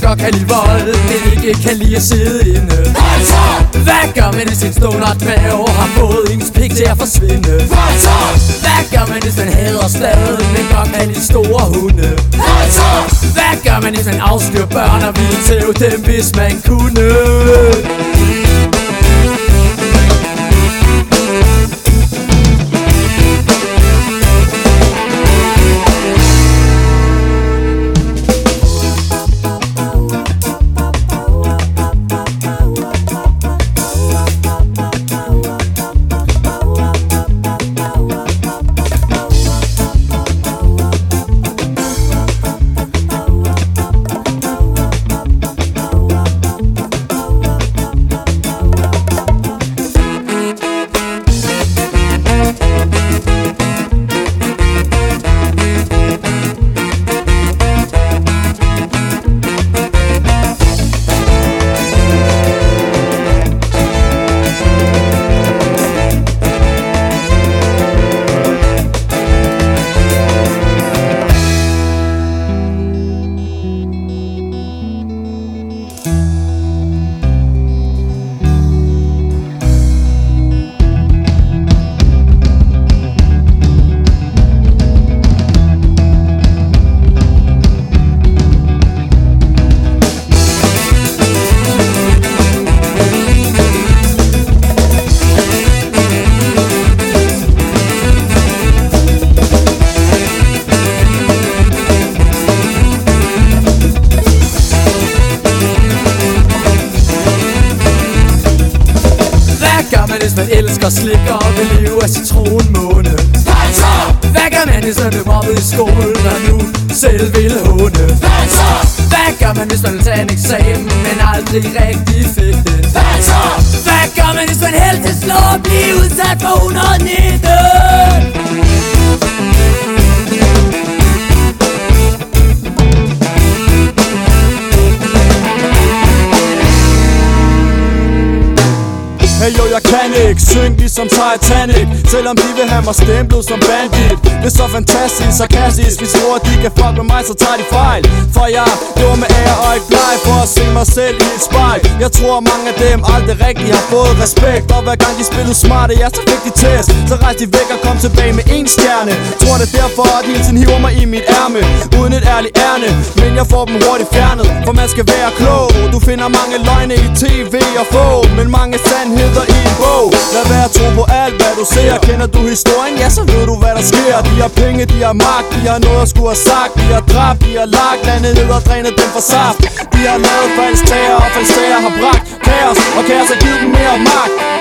Kan lide vold Men ikke kan lide at sidde inde. Hvad gør man, hvis en stoner dværg Har fået ens pik til at forsvinde. Hvad gør man, hvis man hader slaget? Men godt kan lide store hunde? Hvad gør man, hvis man afskyr børn Og vil tæve dem, hvis man kunne hvis man elsker slik og vil leve af citronmåne? Hvad gør man, hvis man blev mobbet i skolen og nu selv vil håne? Hvad gør man, hvis man vil tage en eksamen, men aldrig rigtig fik det? Hvad gør man, hvis man helst vil slå og blive udsat for 119? Jo jeg kan ikke synge ligesom Titanic. Selvom de vil have mig stemplet som bandit. Det er så fantastisk, sarkastisk. Hvis tror de kan fuck med mig, så tager de fejl. For jeg går med ære og ikke bleg For at se mig selv i et spejl. Jeg tror mange af dem aldrig rigtig har fået respekt. Og hver gang de spillede smarte, ja så fik de test. Så rejste de væk og kom tilbage med en stjerne. Tror det er derfor, at hele tiden hiver mig i mit ærme. Uden et ærligt ærne Men jeg får dem hurtigt fjernet. For man skal være klog. Du finder mange løgne i tv og få Men mange sandheder i en bog. Lad være tro på alt hvad du ser. Kender du historien, ja så ved du hvad der sker. De har penge, de har magt, de har noget at skulle have sagt. De har dræbt, de har lagt landet ned og drænet dem for saft. De har lavet falsk tager, og falsk tager har bragt kaos. Og kaos har givet dem mere magt.